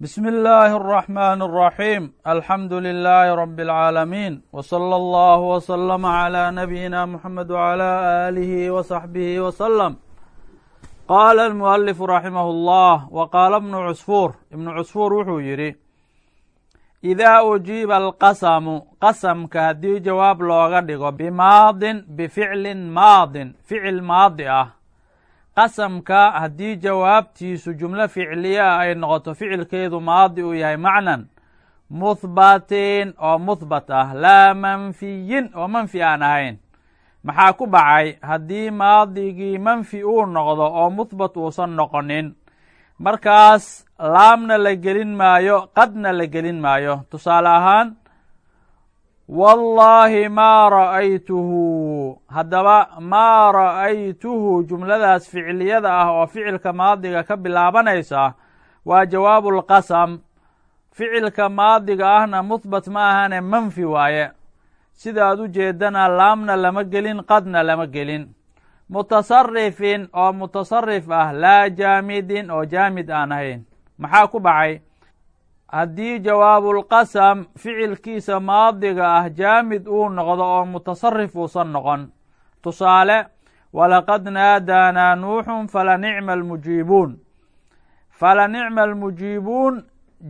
بسم الله الرحمن الرحيم الحمد لله رب العالمين وصلى الله وسلم على نبينا محمد وعلى آله وصحبه وسلم قال المؤلف رحمه الله وقال ابن cسفور iبن cسفور wuxuu yidhi إذا أجiiba الqasmu qasamka haddii jawaab looga dhigo bimaadin bificlin maadin ficil maadi ah qasamka haddii jawaabtiisu jumlo ficliya ah ay noqoto ficilkeedu maadi uu yahay macnan muhbatin oo muhbat ah laa manfiyin oo manfi aan ahayn. Maxaa ku bacay? Haddii maadigii manfi uu noqdo oo muhbat uusan noqonin markaas laamna la gelin maayo qadna la gelin maayo. Tusaale ahaan wallaahi maa ra'aytuhu. Haddaba maa ra'aytuhu jumladaas ficiliyada ah oo ficilka maadiga ka bilaabanaysa waa jawaabu lqasam ficilka maadiga ahna muhbat ma ahane manfi waaye. Sidaad u jeedana laamna lama gelin qadna lama gelin. Mutasarifin oo mutasarif ah laa jaamidin oo jaamid aan ahayn. Maxaa ku bacay haddii jawaabulqasam ficilkiisa maadiga ah jaamid uu noqdo oo mutasarif uusan noqon tusaale walaqad naadaanaa nuuxun falanicma almujiibuun. Falanicma almujiibuun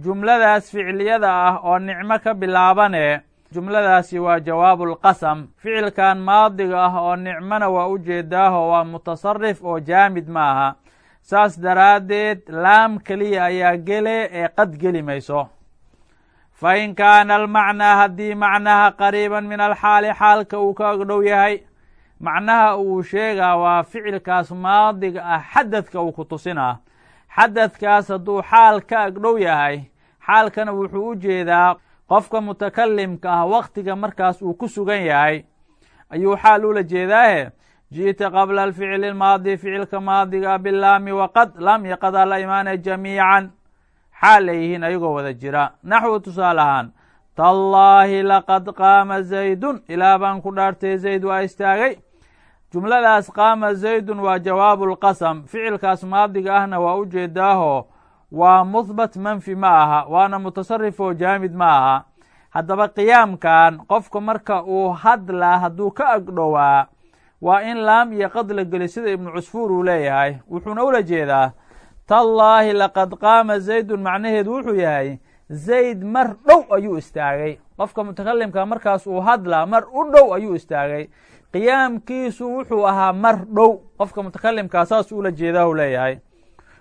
jumladaas ficiliyada ah oo nicmo ka bilaabane jumladaasi waa jawaabu lqasam ficilkan maadiga ah oo nicmona waa u jeedaaho waa mutasarif oo jaamid ma aha saas daraaddeed laam keliya ayaa gele ee qad geli mayso. Fa in kaana almacnaa haddii macnaha qariiban min alxaali xaalka uu ka agdhow yahay macnaha uu sheegaa waa ficilkaas maadiga ah xadadka uu ku tusinaa. Xadadkaas hadduu xaal ka agdhow yahay xaalkana wuxuu u jeedaa qofka mutakalimka ah waktiga markaas uu ku sugan yahay ayuu xaal ula jeedaahe ji'ta qabla alficli lmaadi ficilka maadiga bilaami waqad lam iyo qadaa la imaanaya jamiican xaal ay yihiin ayagoo wada jira naxwu tusaale ahaan tallaahi laqad qaama zaydun ilaah baan ku dhaartay zayd waa istaagay jumladaas qaama zaydun waa jawaabu lqasam ficilkaas maadiga ahna waa u jeedaaho waa muhbat manfi ma aha waana mutasarif oo jaamid ma aha haddaba qiyaamkan qofka marka uu hadlaa hadduu ka agdhowaa waa in laam iyo qad la geli sida ibnu cusfuur uu leeyahay. Wuxuuna ula jeedaa tallaahi laqad qaama zaydun macnaheedu wuxuu yahay zayd mar dhow ayuu istaagay. Qofka mutakalimka markaas uu hadlaa mar u dhow ayuu istaagay. Qiyaamkiisu wuxuu ahaa mar dhow. Qofka mutakalimkaa saas ula jeedaa u leeyahay.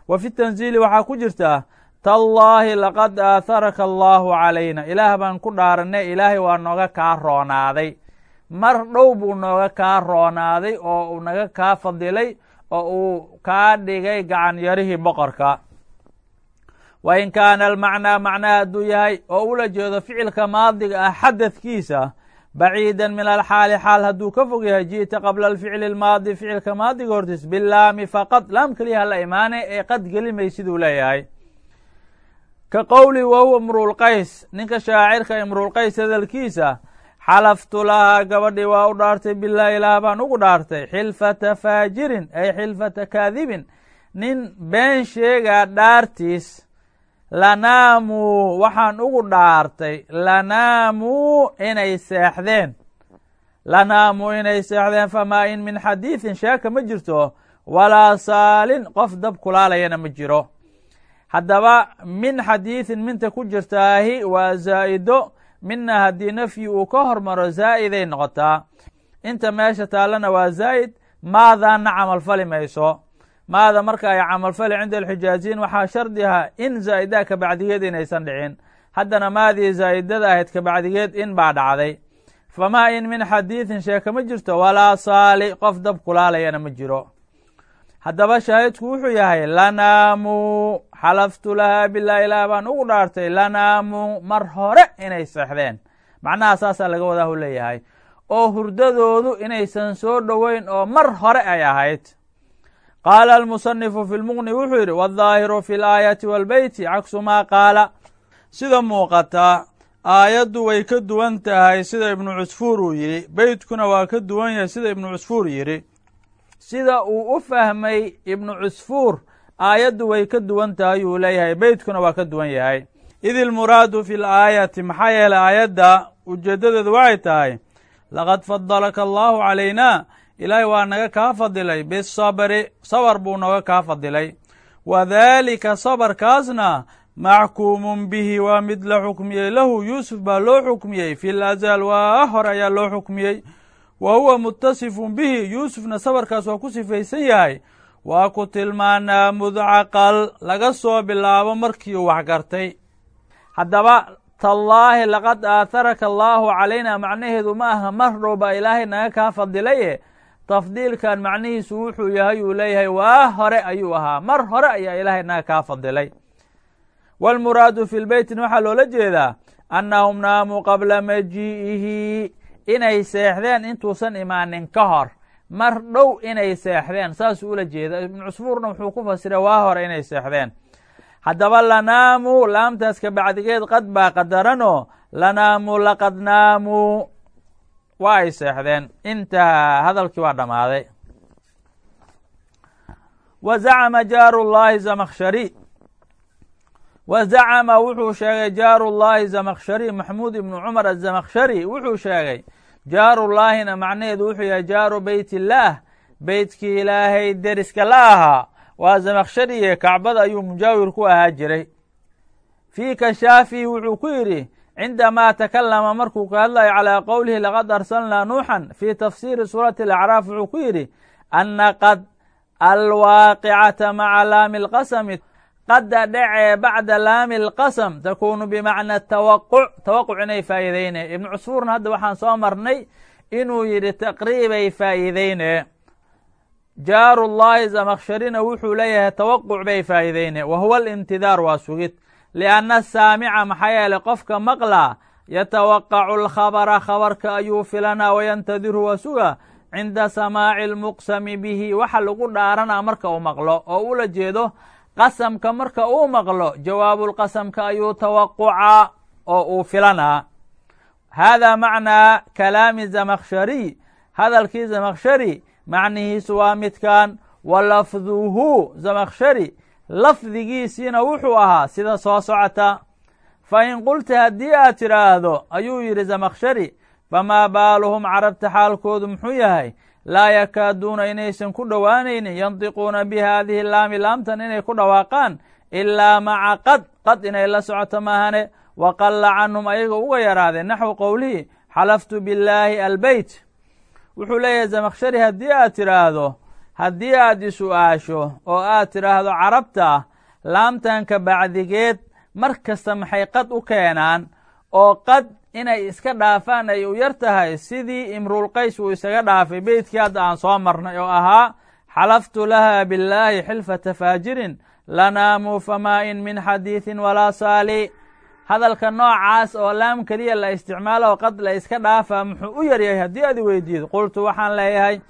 Wa fi tanziili waxaa ku jirta tallaahi laqad aatharaka allaahu calayna. Ilaah baan ku dhaaranay ilaahay waa nooga kaa roonaaday mar dhow buu nooga kaa roonaaday oo uu naga kaa fadilay oo uu kaa dhigay gacan yarihii boqorka. Wa in kaana almacnaa macnaha hadduu yahay oo ula jeedo ficilka maadiga ah xadadkiisa baciida min alxaali xaal hadduu ka fog yahay ji'ta qabla alficli lmaadi ficilka maadiga hortiis bilaami faqad laam keliya hala imaane ee qad gelimay siduu leeyahay. Ka qowli wa huwa imruulqays ninka shaacirka imruulqays hadalkiisa xalaftu lahaa gabadhii waa u dhaartay bilah ilaah baan ugu dhaartay. xilfata faajirin ay xilfata kaadibin. nin been sheegaa dhaartiis lanaamuu waxaan ugu dhaartay lanaamuu inay seexdeen. lanaamuu inay seexdeen famaa in min xadiidin sheeka ma jirto walaa saalin qof dab kulaalayana ma jiro. haddaba min xadiidin minta ku jirtaahi waa zaa'ido mina haddii nafyi uu ka hormaro zaa'iday noqotaa. Inta meesha taallana waa zaa'id maadaana camalfali mayso. Maada marka ay camalfali cinda alxijaaziyin waxaa shardi aha in zaa'idaa kabacdigeed inaysan dhicin. Haddana maadii zaa'idada ahayd kabacdigeed in baa dhacday. Famaa in min xadiidin sheeka ma jirto walaa saali qof dab kulaalayana ma jiro. Haddaba shaahidku wuxuu yahay lanaamu xalaftu lahaa bilah ilaah baan ugu dhaartay lanaamu mar hore inay seexdeen. Macnaha saasaa laga wadaa u leeyahay oo hurdadoodu inaysan soo dhoweyn oo mar hore ay ahayd. Qaala almusanifu fi lmuqni wuxuu yidhi waaldaahiru fi laayati walbeyti caksu maa qaala. Sida muuqataa aayaddu way ka duwan tahay sida ibnu cusfuur uu yidhi. Beytkuna waa ka duwan yahay sida ibnu cusfuur yidhi. Sida uu u fahmay ibnu cusfuur aayaddu way ka duwan tahay uu leeyahay. Beytkuna waa ka duwan yahay. Id ilmuraadu fi laayati maxaa yeelay aayadda ujeeddadeedu waxay tahay laqad fadalaka allahu calayna ilaahay waa naga kaa fadilay bisabri sabar buu naga kaa fadilay. Wadaalika sabarkaasna maxkuumun bihi waa mid la xukmiyey lahu yuusuf baa loo xukmiyey fi lazal waa hore ayaa loo xukmiyey. Wa huwa mutasifun bihi yuusufna sabarkaas waa ku sifaysan yahay waa ku tilmaanaa mudcaqal laga soo bilaabo markii uu waxgartay haddaba tallaahi laqad aaharaka allaahu calayna macnaheedu ma aha mar dhowba ilaahay naga kaa fadilaye tafdiilkan macnihiisu wuxuu yahay uu leeyahay waa hore ayuu ahaa mar hore ayaa ilaahay naga kaa fadilay wاlmuraadu fi lbeytin waxaa loola jeedaa annahum naamuu qabla majii'ihi inay seexdeen intuusan imaanin ka hor mar dhow inay seexdeen. Saasuu ula jeeda ibnu cusfuurna wuxuu ku fasiray waa hore inay seexdeen. Haddaba lanaamu laamtaas ka bacdigeed qad baa qadaranoo lanaamu laqad naamuu waa ay seexdeen. Intahaa hadalkii waa dhammaaday. Wa zacama jaaru llaahi zamakshari wa zacama wuxuu sheegay jaaru llaahi zamakshari maxmuud ibnu cumar azamakshari wuxuu sheegay jaarullaahina macnaheedu wuxuu yahay jaaru beyt illaah beytkii ilaahay deriska la ahaa waa zamakshariye kacbada ayuu mujaawir ku ahaa jiray. Fii kashaafihi wuxuu ku yidhi cindamaa takalama markuu ka hadlayo calaa qowlihi laqad arsalnaa nuuxan fii tafsiiri suurati alacraaf wuxuu ku yidhi anna qad alwaaqicata maca laami lqasami qadda dhecee bacda laami lqasam takuunu bimacna tawaquc tawaquc inay faa'iideyne ibnu cusfuurna hadda waxaan soo marnay inuu yidhi taqriibay faa'iideyne jaaru llaahi zamakshirina wuxuu leeyahay tawaquc bay faa'iideyne wa huwa alintidaar waa sugid. Lianna saamica maxaa yeeley qofka maqlaa yatawaqacu alkhabara khabarka ayuu filanaa wayantadiru waa suga cinda samaaci almuqsami bihi. Waxa lagu dhaaranaa marka uu maqlo oo ula jeedo qasamka marka uu maqlo jawaabulqasamka ayuu tawaqucaa oo uu filanaa. Haadaa macnaa kalaami zamakshariy hadalkii zamakshari macnihiisu waa midkan wa lafduhu zamakshari lafdigiisiina wuxuu ahaa sida soo socota. Fa in qulta haddii aad tidhaahdo ayuu yidhi zamakshari famaa baaluhum carabta xaalkoodu muxuu yahay laa yakaaduuna inaysan ku dhowaanaynin yandiquuna bi haadihi laami laamtan inay ku dhawaaqaan ilaa maca qad qad inay la socoto maahane wa qalla canhum ayaga uga yaraadee naxwu qowlihi xalaftu billaahi albeyt wuxuu leeyahay zamakshari haddii aad tidhaahdo haddii aad is-u-aasho oo aad tidhaahdo carabta laamtanka bacdigeed mar kasta maxay qad u keenaan oo qad inay iska dhaafaan ay u yar tahay. Sidii imruulqays uu isaga dhaafay beytkii hadda aan soo marnay oo ahaa xalaftu laha billaahi xilfata faajirin lanaamu famaa in min xadiidin walaa saali. Hadalka noocaas oo laam keliya la isticmaalo qad la iska dhaafaa muxuu u yaryahay haddii aad i weydiido. Qultu waxaan leeyahay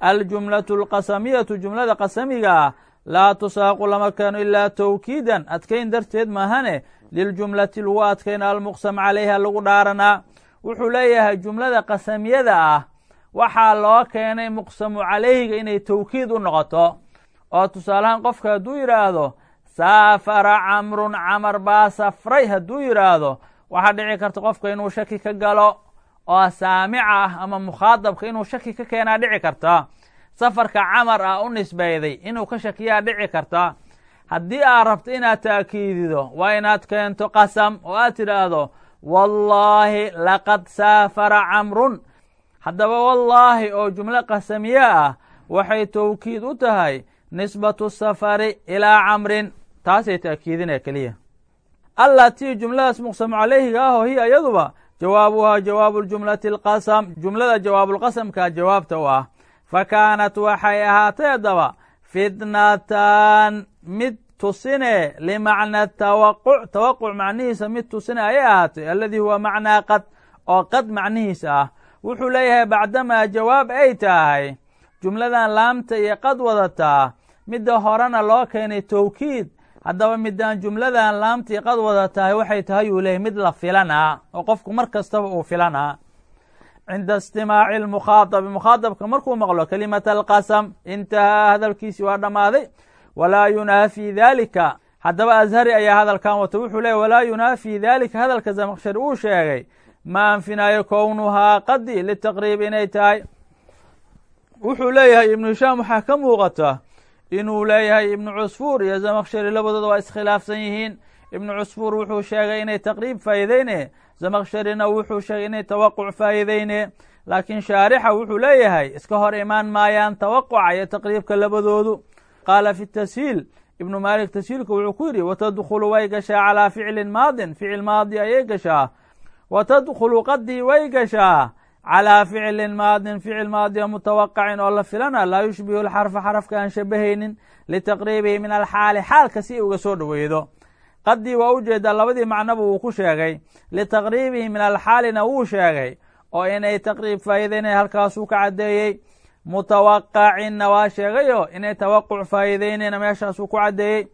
aljumlatu alqasamiyatu jumlada qasamiga ah laa tusaaqu lama keeno ilaa tawkiidan adkayn darteed maahane liljumlati lagu adkayna almuqsam calayha lagu dhaaranaa. Wuxuu leeyahay jumlada qasamiyada ah waxaa loo keenay muqsamu calayhiga inay tawkiid u noqoto. Oo tusaalahaan qofka hadduu yidhaahdo saafara camrun camar baa safray hadduu yidhaahdo waxaa dhici karta qofka inuu shaki ka galo oo saamica ah ama mukhaadabka inuu shaki ka keenaa dhici karta safarka camar ah u nisbayday inuu ka shakiyaa dhici karta haddii aad rabto inaad taakiidido waa inaad keento qasam oo aad tidhaahdo wallaahi laqad saafara camrun haddaba wallaahi oo jumlo qasamiye ah waxay tawkiid u tahay nisbatu safari ilaa camrin. Taasay taakiidinaya keliya. Allatii jumladaas muqsamu calayhiga ah oo hiya iyaduba jawaabuhaa jawaabu ljumlati alqasam jumlada jawaabulqasamka jawaabta u ah fa kaanat waxay ahaatay haddaba fitnatan mid tusine limacna tawaquc tawaquc macnihiisa mid tusine ayay ahaatay alladii huwa macnaa qad oo qad macnihiisa ah wuxuu leeyahay bacdamaa jawaab ay tahay jumladan laamta iyo qad wadataa midda horena loo keenay tawkiid haddaba midaan jumladan laamta iyo qad wada tahay waxay tahay uu leeyahy mid la filanaa oo qofku mar kastaba uu filanaa cinda istimaaci lmukhaadabi mukhaadabka markuu maqlo kelimata alqasam intahaa hadalkiisii waa dhammaaday walaa yunaafi dalika haddaba ashari ayaa hadalkan wata wuxuu leeyay walaa yunaafi dalika hadalka zamaqshari uu sheegay ma anfinaayo kownuhaa qadi litaqriib inay tahay wuxuu leeyahay ibnu hishaam waxaa ka muuqata inuu leeyahay ibnu cusfuur iyo zamaqshari labadooda waa iskhilaafsan yihiin ibnu cusfuur wuxuu sheegay inay taqriib faa'iideyne zamaqsharina wuxuu sheegay inay tawaquc faa'iideyne laakiin shaarixa wuxuu leeyahay iska hor imaan maayaan tawaquca iyo taqriibka labadoodu. Qaala fi tashiil ibnu maalik tashiilka wuxuu ku yidhi watadkhulu way gashaa calaa ficlin maadin ficil maadi ayay gashaa. Wa tadkhulu qadii way gashaa calaa ficlin maadin ficil maadiya mutawaqacin oo la filana laa yushbihu alxarfa xarafka aan shabahaynin litaqriibihi min alxaali xaalka si uga soo dhoweedo qadii waa u jeedaa labadii macnoba wuu ku sheegay. Litaqriibihi min alxaalina wuu sheegay oo inay taqriib faa'iideynaya halkaasuu ka caddeeyey. Mutawaqacinna waa sheegayo inay tawaquc faa'iideynayna meeshaasuu ku caddeeyey.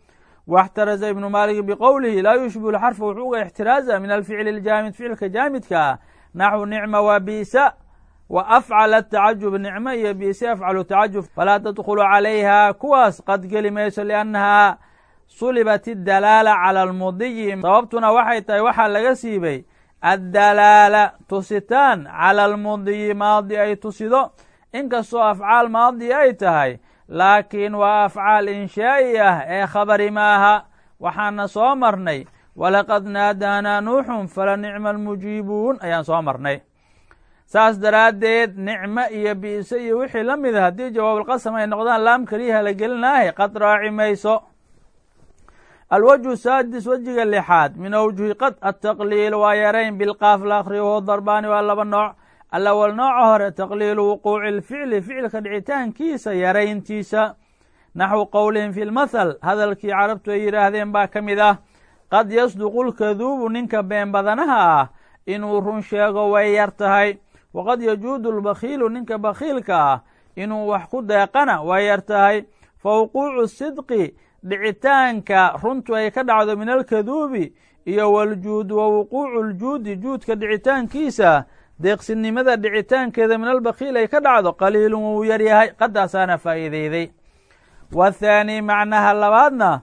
Waxtaraza ibnu maalik biqowlihi laa yushbihu lxarfa wuxuu uga ixtiraaza min alficli iljaamid ficilka jaamidka. Ah naxwu nicma wa biisa wa afcala tacajub nicmo iyo biise afcalu tacajub. Falaa tadkhulu calayha kuwaas qad geli mayso liannahaa sulibat iddalaala cala almudiyi sababtuna waxay tahay waxaa laga siibay addalaala tusitaan cala almudiyi maadi ay tusido. Inkastoo afcaal maadi ay tahay laakiin waa afcaal inshaa'i ah ee khabari maaha waxaana soo marnay walaqad naadaanaa nuuxun fala nicma almujiibuun ayaan soo marnay. Saas daraaddeed nicmo iyo bi'se iyo wixii la mid a haddii jawaabulqasam ay noqdaan laam keliyaha la gelinaahay qad raaci mayso alwجه saadis wejiga lixaad min awjuhi qad ataqliil waa yarayn bilqaaf la akriyo darbaani waa laba nooc alawal nooca hore taqliilu wuquuci lficli ficilka dhicitaankiisa yarayntiisa naxwu qowlihim fi lmathal hadalkii carabtu ay yidhaahdeen baa ka mid ah qad yasduqu lkaduubu ninka been badanaha ah inuu run sheego way yar tahay waqad yajuudu lbakhiilu ninka bakhiilka ah inuu wax ku deeqana way yar tahay fa wuquucu sidqi dhicitaanka runtu ay ka dhacdo min alkaduubi iyo waljuud wa wuquucu ljuudi juudka dhicitaankiisa deeqsinimada dhicitaankeeda min albakhiil ay ka dhacdo qaliilun wuu yar yahay qadaasaana faa'iideyday. Wathaani macnaha labaadna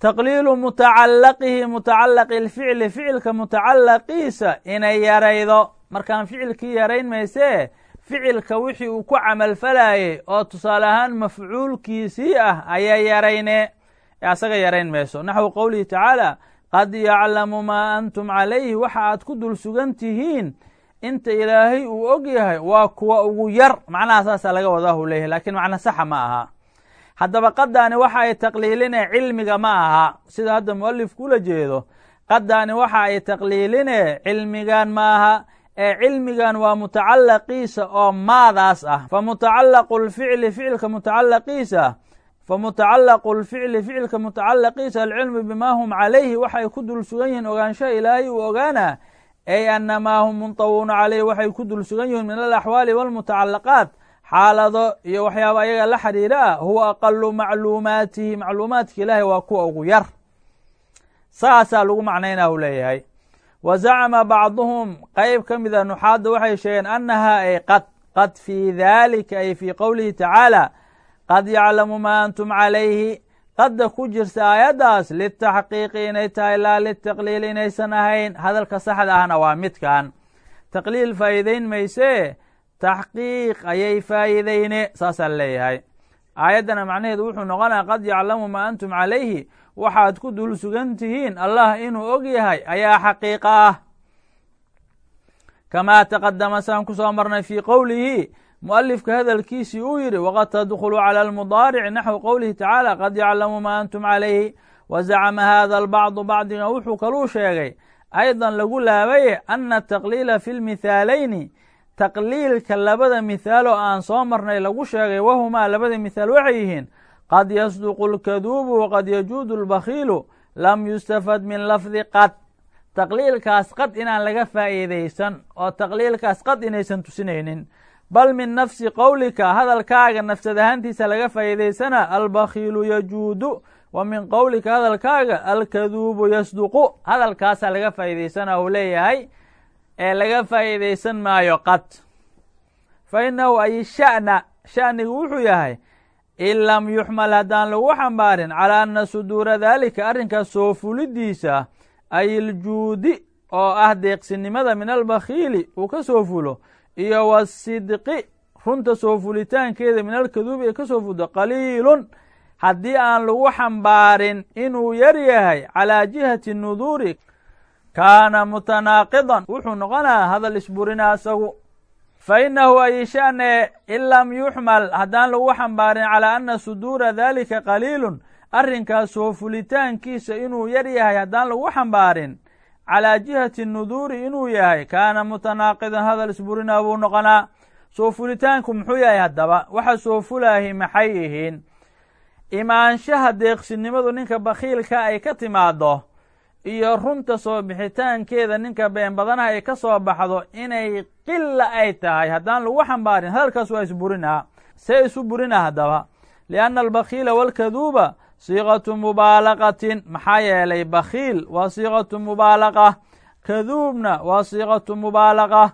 taqliilu mutacalaqihi mutacalaqi lficli ficilka mutacalaqiisa inay yaraydo. Markaan ficilkii yarayn maysee ficilka wixii uu ku camalfalayey oo tusaale ahaan mafcuulkiisii ah ayaa yarayne. Asaga yarayn mayso naxwu qowlihi tacaala qad yaclamu maa antum calayhi. Waxa aad ku dul sugan tihiin inta ilaahay uu og yahay waa kuwa ugu yar. Macnaha saasaa laga wadaahu leeyahay lakiin macna saxa ma aha. Haddaba qadaani waxa ay taqliiline cilmiga ma aha. Sida hadda mualifku ula jeedo qadaani waxa ay taqliiline cilmigan ma aha ee cilmigan waa mutacalaqiisa oo maadaas ah. Famutacalaqu lficli ficilka mutacalaqiisa famutacalaqu lficli ficilka mutacalaqiisa alcilmu bima hum calayhi waxay ku dul sugan yihiin ogaanshaha ilaahay uu ogaana ay anamaa hum muntawuuna calayhi waxay ku dul sugan yihiin min alaxwaali walmutacalaqaat xaalado iyo waxyaaba ayaga la xidhiira ah huwa aqalu macluumaatihi macluumaadka ilaahay waa kuwa ugu yar. Saasaa lagu macnaynaa u leeyahay wa zacma bacduhum qeyb ka mida nuxaadda waxay sheegeen annaha ay qad qad fii dalika ay fii qowlihi tacaala qad yaclamu maa antum calayhi qadda ku jirta aayaddaas litaxqiiqi inay tahay laa litaqliil inaysan ahayn hadalka saxda ahna waa midkan taqliil faa'iideyn maysee taxqiiq ayay faa'iideyne saasaa leeyahay aayaddana macnaheedu wuxuu noqonaya qad yaclamu maa antum calayhi waxaad ku dul sugan tihiin allah inuu og yahay ayaa xaqiiqa ah. Kamaa taqadama saan ku soo marnay fii qowlihi mualifka hadalkiisii uu yidhi waqad tadkhulu cala almudaaric naxwi qowlihi tacaala qad yaclamu maa antum calayhi wa zacama hada albacdu bacdiga wuxuu kaluu sheegay aydan lagu laabaye ana ataqliila fi lmithaalayni taqliilka labada mithaal oo aan soo marnay lagu sheegay wahumaa labada mithaal waxay yihiin qad yasduqu lkaduubu waqad yajuudu lbakhiilu lam yustafad min lafdi qad taqliilkaas qad inaan laga faa'iidaysan oo taqliilkaas qad inaysan tusinaynin. bal min nafsi qowlika hadalkaaga nafsad ahaantiisa laga faa'iidaysana albakhiilu yajuudu wa min qowlika hadalkaaga alkaduubu yasduqu hadalkaasaa laga faa'iidaysana uu leeyahay ee laga faa'iidaysan maayo qad fa inahu ay sha'na sha'nigu wuxuu yahay in lam yuxmal haddaan lagu xambaarin calaa anna suduura daalika arrinkaas soo fulidiisa ay iljuudi oo ah deeqsinimada min albakhiili uu ka soo fulo iyo wasidqi runta soo fulitaankeeda min alkaduubi ay ka soo fulto qaliilun haddii aan lagu xambaarin inuu yar yahay calaa jihati nuduuri kaana mutanaaqidan wuxuu noqonayaa hadal isburina asagu fa inahu ay sha'ne in lam yuxmal haddaan lagu xambaarin calaa anna suduura daalika qaliilun arrinkaas soo fulitaankiisa inuu yar yahay haddaan lagu xambaarin calaa jihati nuduuri inuu yahay kaana mutanaaqidan hadal isburina buu noqonaa. Soo fulitaanku muxuu yahay haddaba? Waxa soo fulaahi maxay yihiin? Imaanshaha deeqsinimadu ninka bakhiilka ay ka timaado iyo runta soo bixitaankeeda ninka been badanaha ay ka soo baxdo inay qila ay tahay. Haddaan lagu xambaarin hadalkaas waa isburinaa see isu burina haddaba. Lianna albakhiila waalkaduuba siiqatu mubaalaqatin maxaa yeelay bakhiil waa siiqatu mubaalaqa kaduubna waa siiqatu mubaalaqa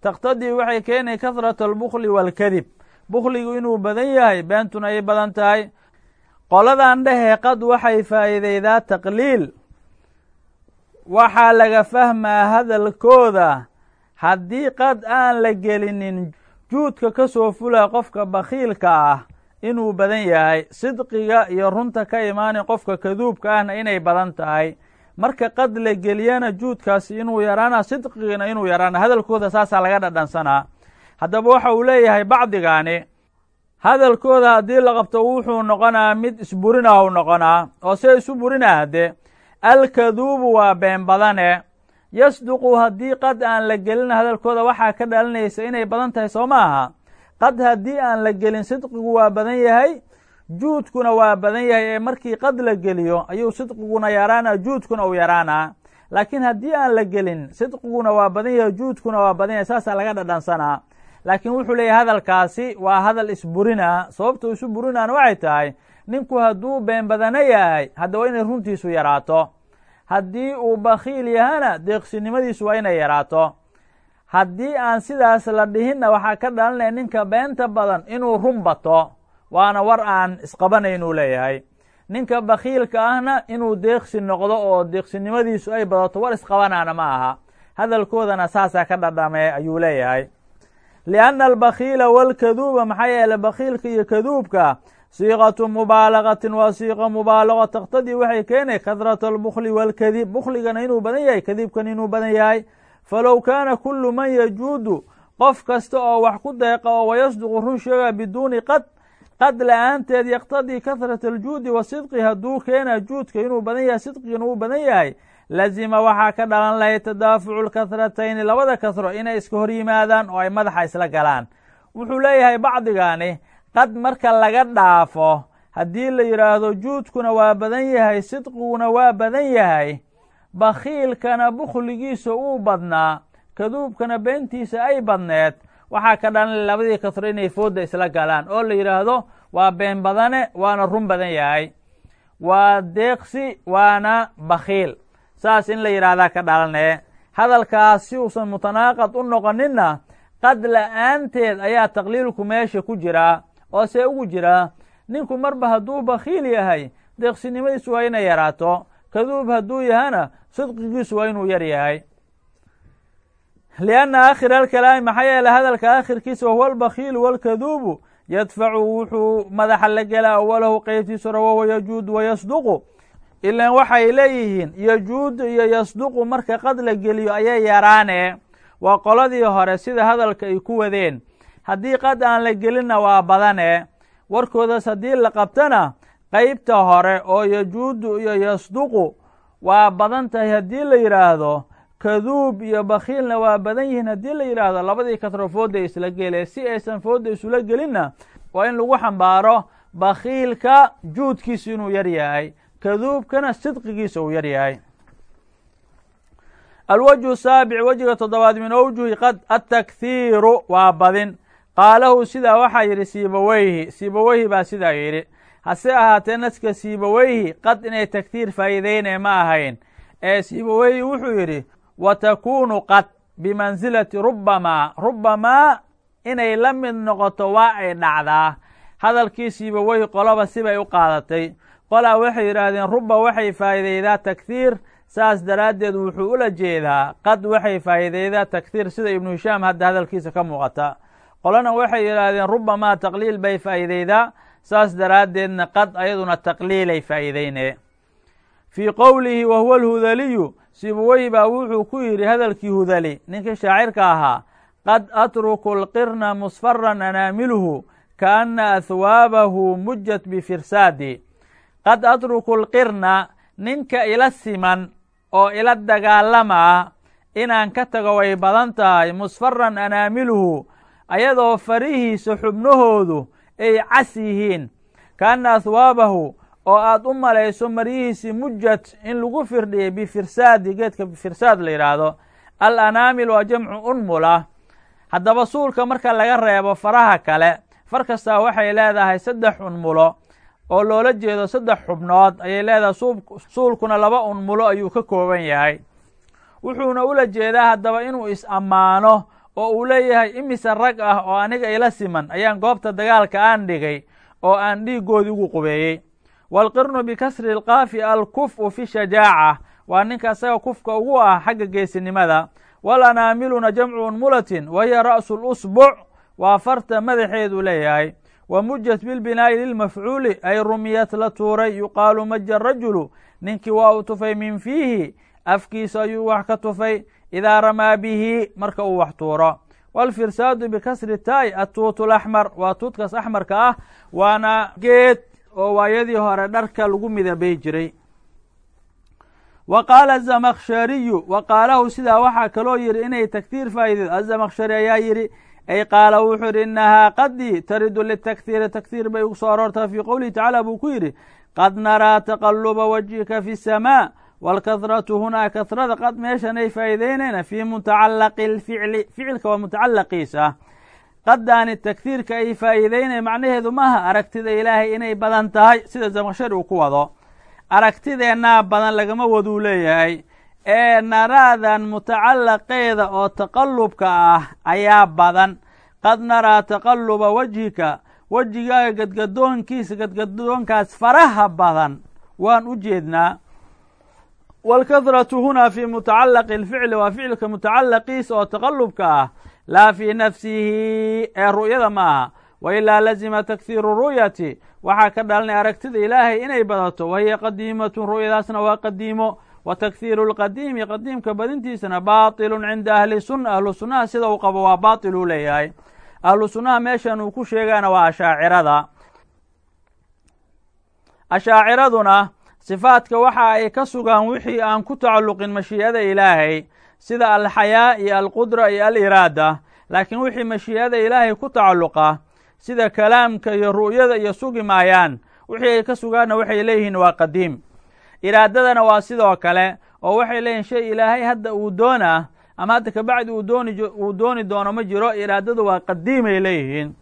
taqtadii waxay keenay kahrata albukli waalkadib bukhligu inuu badan yahay beentuna ay badan tahay. Qoladan dhehe qad waxay faa'iideydaa taqliil waxaa laga fahmaa hadalkooda. Haddii qad aan la gelinin juudka ka soo fulaya qofka bakhiilka ah inuu badan yahay sidqiga iyo runta ka imaanay qofka kaduubka ahna inay badan tahay. Marka qad la geliyana juudkaasi inuu yaraana sidqigana inuu yaraana. Hadalkooda saasaa laga dhadhansanaa haddaba waxa uu leeyahay bacdigaani hadalkooda haddii la qabto wuxuu noqonaa mid isburina u noqonaa oo see isu burina hadde alkaduubu waa been badane yasduqu haddii qad aan la gelin hadalkooda waxaa ka dhalinaysa inay badan tahay soo ma aha. Qad haddii aan la gelin sidqigu waa badan yahay juudkuna waa badan yahay ee markii qad la geliyo ayuu sidqiguna yaraana juudkuna uu yaraanaa. Laakiin haddii aan la gelin sidqiguna waa badan yahay juudkuna waa badan yahay saasaa laga dhadhansanaa. Laakiin wuxuu leeyahy hadalkaasi waa hadal isburina sababta isu burinaana waxay tahay ninku hadduu been badano yahay haddaba inay runtiisu yaraato. Haddii uu bakhiil yahana deeqsinimadiisu waa inay yaraato. Haddii aan sidaas la dhihinna waxaa ka dhalanaya ninka beenta badan inuu run bato waana war aan isqabanayn uu leeyahay. Ninka bakhiilka ahna inuu deeqsi noqdo oo deeqsinimadiisu ay badato war isqabanaana ma aha. Hadalkoodana saasaa ka dhadhame ayuu leeyahay. Lianna albakhiila waalkaduuba maxaa yeele bakhiilka iyo kaduubka siiqatu mubaalagatin waa siiqa mubaalago taqtadii waxay keenay kahrata albukli waalkadib bukhligana inuu badan yahay kadiibkana inuu badan yahay. Falow kaana kulu man yajuudu qof kasta oo wax ku deeqa oo wayasduqu run sheega biduuni qad qad la'aanteed yaqtadii kahrata aljuudi wa sidqi. Hadduu keena juudka inuu badan yahay sidqigana uu badan yahay lazima waxaa ka dhalan lahay tadaafucu lkahratayni labada kahro inay iska hor yimaadaan oo ay madaxa isla galaan. Wuxuu leeyahay bacdigaani qad marka laga dhaafo haddii la yidhaahdo juudkuna waa badan yahay sidqiguna waa badan yahay bakhiilkana bukhligiisa uu badnaa kaduubkana beentiisa ay badneed. Waxaa ka dhalan labadii kahro inay fooda isla galaan oo la yidhaahdo waa been badane waana run badan yahay. Waa deeqsi waana bakhiil. Saas in la yidhaahdaa ka dhalanee. Hadalkaas si uusan mutanaaqad u noqoninna qad la'aanteed ayaa taqliilku meesha ku jiraa oo see ugu jiraa ninku marba hadduu bakhiil yahay deeqsinimadiisu waa inay yaraato kaduub hadduu yahana sidqigiisu waa inuu yar yahay. Lianna aakhira alkalaami maxaa yeele hadalka aakhirkiisa wahuwa albakhiilu waalkaduubu yadfacu wuxuu madaxa la gelaa awalahu qeybtiisa rawahu yajuudu wayasduqu ilan waxay leeyihiin yajuudu iyo yasduqu marka qad la geliyo ayay yaraanee. Waa qoladii hore sida hadalka ay ku wadeen haddii qad aan la gelinna waa badane warkoodaas haddii la qabtana qeybta hore oo yajuudu iyo yasduqu waa badan tahay haddii la yidhaahdo kaduub iyo bakhiilna waa badan yihiin haddii la yidhaahdo labadii katro fooda isla gele si aysan fooda isula gelinna waa in lagu xambaaro bakhiilka juudkiisu inuu yar yahay kaduubkana sidqigiisa uu yar yahay. Alwجه saabic wejiga toddobaad min awjuhi qad atakhiiru waa badin qaalahu sidaa waxaa yidhi siibaweyhi siibaweyhi baa sidaa yidhi. Hase ahaatee naska siibaweyhi qad inay takhiir faa'iideyne ma ahayn. Ee siibaweyhi wuxuu yidhi wa takuunu qad bimansilati rubamaa rubamaa inay la mid noqoto waa ay dhacdaa. Hadalkiisiiba wey qoloba sibay u qaadatay. Qolaa waxay yidhaahdeen ruba waxay faa'iideydaa takhiir saas daraaddeed wuxuu ula jeedaa qad waxay faa'iideydaa takhiir sida ibnu hishaam hadda hadalkiisa ka muuqata qolana waxay yidhaahdeen rubamaa taqliil bay faa'iideydaa saas daraaddeedna qad ayaduna taqliilay faa'iideyne fii qowlihi wa huwa alhudaliyu sibawey baa wuxuu ku yidhi hadalkii hudali ninkii shaacirka ahaa qad atruku lqirna musfaran anaamiluhu kaana ahwaabahu mujat bifirsaadi. Qad atruku lqirna ninka ila siman oo ila dagaalamaa inaan ka tago way badan tahay musfaran anaamiluhu ayadoo farihiisa xubnahoodu ay cas yihiin. Kaana ahwaabahu oo aad u malayso maryihiisii mujad in lagu firdhiyay bifirsaadi geedka firsaad la yidhaahdo al anaamil waa jamcu unmula. Haddaba suulka marka laga reebo faraha kale far kastaa waxay leedahay saddex unmulo oo loola jeedo saddex xubnood ayay leedahay suulkuna laba unmulo ayuu ka kooban yahay. Wuxuuna ula jeedaa haddaba inuu is-ammaano oo uu leeyahay imise rag ah oo aniga ila siman ayaan goobta dagaalka aan dhigay oo aan dhiiggoodii ugu qubeeyey. Waalqirnu bikasri lqaafi alkuf'u fi shajaaca. Waa ninka isaga kufka ugu ah xagga geesinimada. Walanaamiluna jamcu unmulatin wa hiya ra'su lusbuc waa farta madaxeedu leeyahay. Wa mujat bilbinaa'i lilmafcuuli ay rumiyat la tuuray yuqaalu maja rajulu. Ninkii waa uu tufay min fiihi afkiisa ayuu wax ka tufay idaa ramaa bihi marka uu wax tuuro waalfirsaadu bikasri taai atuutu laxmar waa tuudkaas axmarka ah waana geed oo waayadii hore dharka lagu midabay jiray wa qaala azamakhshariyu wa qaalahu sidaa waxaa kaloo yidhi inay takhiir faa'ideed azamakhshari ayaa yidhi ay qaala wuxuu yidhi inahaa qadii taridu litakhiiri takhiir bay ugu soo aroortaa fii qowlihi tacaala buu ku yidhi qad naraa taqaluba wajhika fi samaa wاlkahratu hunaa kahrada qad meeshan ay faa'iideynayna fii mutacalaqi اlficli ficilka waa mutacalaqiisa qadaani takhiirka ay faa'iideynaya macnaheedu maaha aragtida ilaahay inay badan tahay sida zamashari uu ku wado aragtideennaa badan lagama waduu leeyahay ee naraadan mutacalaqeeda oo taqalubka ah ayaa badan qad naraa taqaluba wajhika wejigaaga gadgadoonkiisa gadgadoonkaas faraha badan waan u jeednaa wاlkahratu hunaa fi mutacalaqi اlficli waa ficilka mutacalaqiisa oo taqalubka ah laa fii nafsihi ee ru'yada ma aha wailaa lazima takhiiru ru'yati waxaa ka dhalanay aragtida ilaahay inay badato wahiya qadiimatun ru'yadaasna waa qadiimo wa takhiiru lqadiimi qadiimka badintiisana baatilun cinda ahli sunna ahlu sunnaha sida uu qabo waa baatil uu leeyahay ahlu sunnaha meeshan uu ku sheegaana waa ashaacirada sifaadka waxa ay ka sugaan wixii aan ku tacalluqin mashii'ada ilaahay sida alxayaa iyo alqudra iyo aliraada. Laakiin wixii mashii'ada ilaahay ku tacalluqa sida kalaamka iyo ru'yada iyo sugi maayaan wixii ay ka sugaanna waxay leeyihiin waa qadiim. Iraadadana waa sidoo kale oo waxay leeyihiin shay ilaahay hadda uu doonaa ama hadda kabacdi uu dooni doono ma jiro iraadadu waa qadiimay leeyihiin.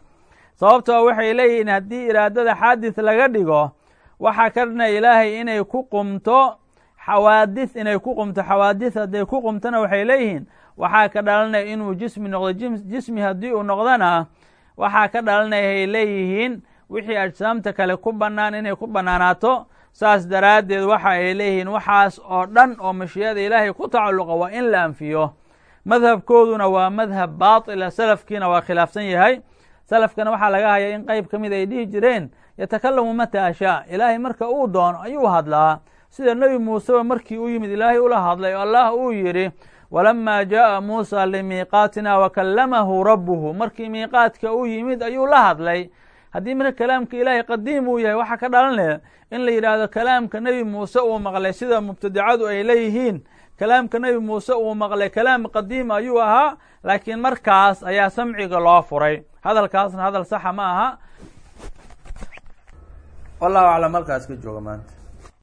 Sababtoo waxay leeyihiin haddii iraadada xaadis laga dhigo waxaa ka dhanay ilaahay inay ku qumto xawaadis inay ku qumto xawaadis hadday ku qumtona waxay leeyihiin. Waxaa ka dhalanaya inuu jismi noqdo jismi haddii uu noqdona waxaa ka dhalanaya ay leeyihiin wixii ajsaamta kale ku bannaan inay ku bannaanaato. Saas daraaddeed waxa ay leeyihiin waxaas oo dhan oo mashii'ada ilaahay ku tacalluqa waa in la anfiyo. Madhabkooduna waa madhab baatila salafkiina waa khilaafsan yahay. Salafkana waxaa laga hayaa in qeyb ka mid ay dhihi jireen yatakalamu mata ashaa ilaahay marka uu doono ayuu hadlaa sida nebi muuseba markii u yimid ilaahay ula hadlay oo allah uu yidhi walama jaءa muusa limiiqaatina wakallamahu rabuhu markii miiqaadka u yimid ayuu la hadlay haddii marka kalaamka ilaahay qadiim uu yahay waxaa ka dhalanaya in la yidhaahdo kalaamka nebi muuse uu maqlay sida mubtadicadu ay leeyihiin kalaamka nebi muuse uu maqlay kalaam qadiim ayuu ahaa laakiin markaas ayaa samciga loo furay hadalkaasna hadal saxa ma aha wallahu aclam halkaas ka jooga maanta